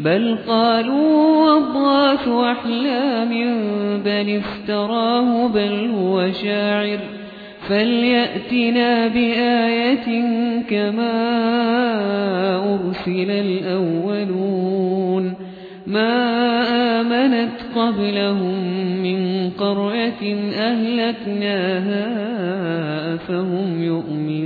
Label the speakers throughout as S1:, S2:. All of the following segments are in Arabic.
S1: بل قالوا أضغاث أحلام بل افتراه بل هو شاعر. فليأتنا بآية كما أرسل الأولون. ما آمنت قبلهم من قرية أهلكناها فهم يؤمنون.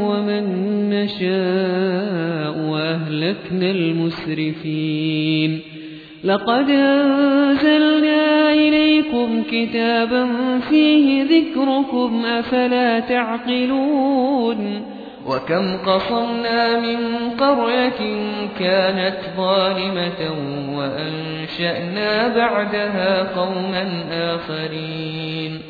S1: ومن نشاء وأهلكنا المسرفين. لقد أنزلنا إليكم كتابا فيه ذكركم أفلا تعقلون؟ وكم قصرنا من قرية كانت ظالمة وأنشأنا بعدها قوما آخرين.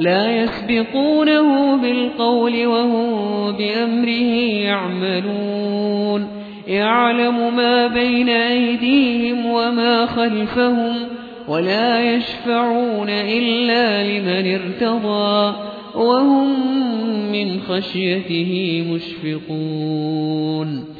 S1: لا يسبقونه بالقول وهم بأمره يعملون. يعلم ما بين أيديهم وما خلفهم ولا يشفعون إلا لمن ارتضى وهم من خشيته مشفقون.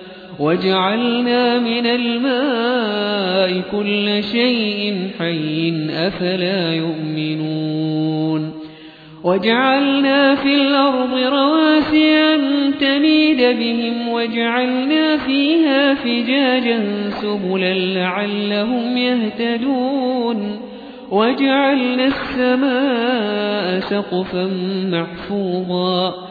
S1: وجعلنا من الماء كل شيء حي أفلا يؤمنون وجعلنا في الأرض رواسي أن تميد بهم وجعلنا فيها فجاجا سبلا لعلهم يهتدون وجعلنا السماء سقفا محفوظا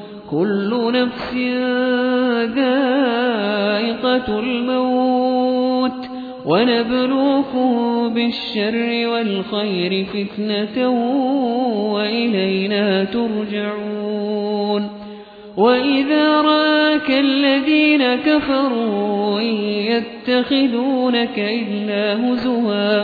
S1: كل نفس ذائقة الموت ونبلوكم بالشر والخير فتنة وإلينا ترجعون وإذا رآك الذين كفروا يتخذونك إلا هزوا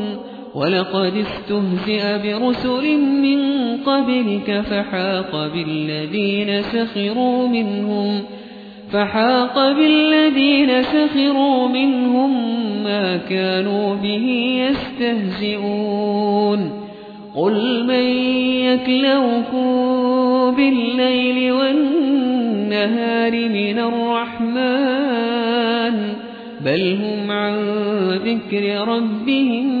S1: ولقد استهزئ برسل من قبلك فحاق بالذين سخروا منهم فحاق بالذين سخروا منهم ما كانوا به يستهزئون قل من يكلوكم بالليل والنهار من الرحمن بل هم عن ذكر ربهم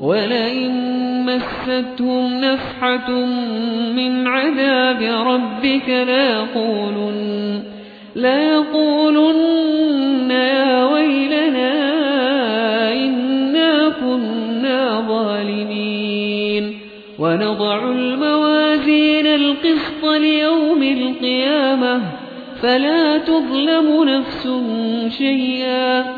S1: ولئن مستهم نفحة من عذاب ربك ليقولن, ليقولن يا ويلنا إنا كنا ظالمين ونضع الموازين القسط ليوم القيامة فلا تظلم نفس شيئا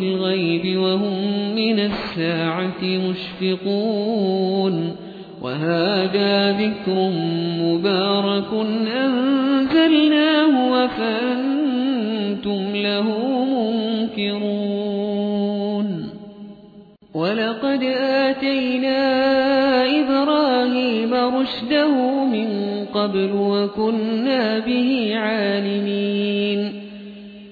S1: بالغيب وهم من الساعة مشفقون وهذا ذكر مبارك أنزلناه وفأنتم له منكرون ولقد آتينا إبراهيم رشده من قبل وكنا به عالمين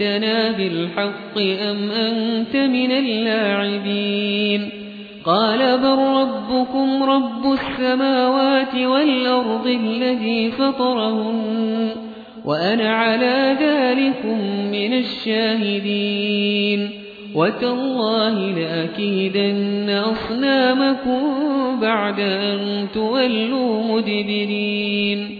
S1: وجئتنا بالحق أم أنت من اللاعبين قال بل ربكم رب السماوات والأرض الذي فطرهن وأنا على ذلكم من الشاهدين وتالله لأكيدن أصنامكم بعد أن تولوا مدبرين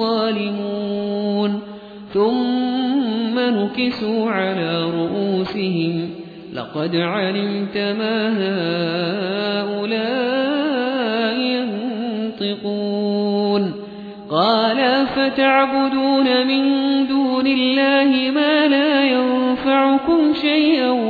S1: الظالمون. ثم نكسوا على رؤوسهم. لقد علمت ما هؤلاء ينطقون. قال فتعبدون من دون الله ما لا ينفعكم شيئا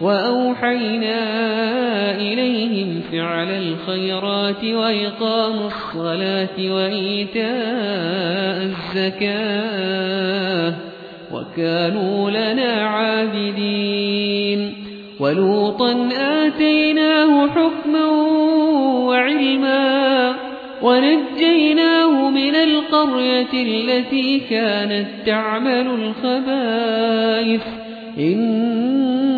S1: وأوحينا إليهم فعل الخيرات وإقام الصلاة وإيتاء الزكاة وكانوا لنا عابدين ولوطا آتيناه حكما وعلما ونجيناه من القرية التي كانت تعمل الخبائث.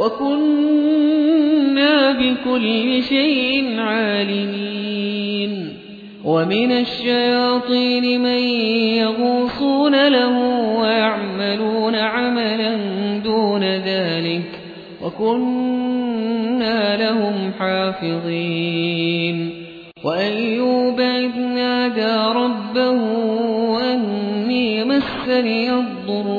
S1: وكنا بكل شيء عالمين. ومن الشياطين من يغوصون له ويعملون عملا دون ذلك وكنا لهم حافظين. وأيوب إذ نادى ربه أني مسني الضر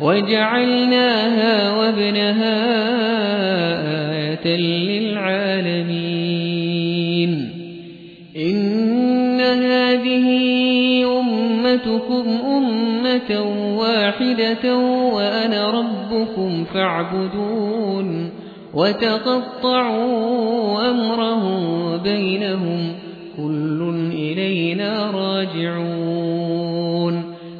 S1: وجعلناها وابنها آية للعالمين. إن هذه أمتكم أمة واحدة وأنا ربكم فاعبدون وتقطعوا أمرهم بينهم. كل إلينا راجعون.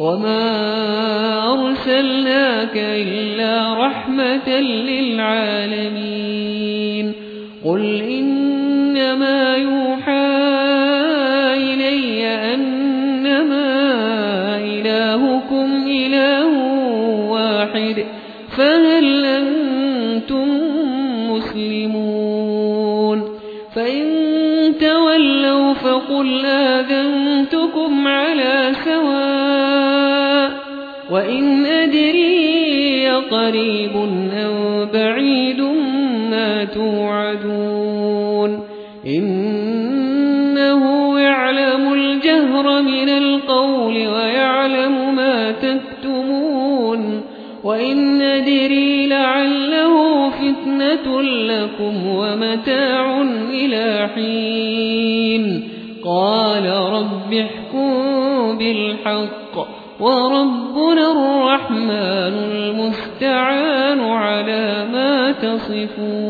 S1: وما أرسلناك إلا رحمة للعالمين قل إنما فقل آذنتكم على سواء وإن أدري قريب أو بعيد ما توعدون إنه يعلم الجهر من القول ويعلم ما تكتمون وإن أدري لعله فتنة لكم ومتاع إلى حين احكم بالحق وربنا الرحمن المستعان على ما تصفون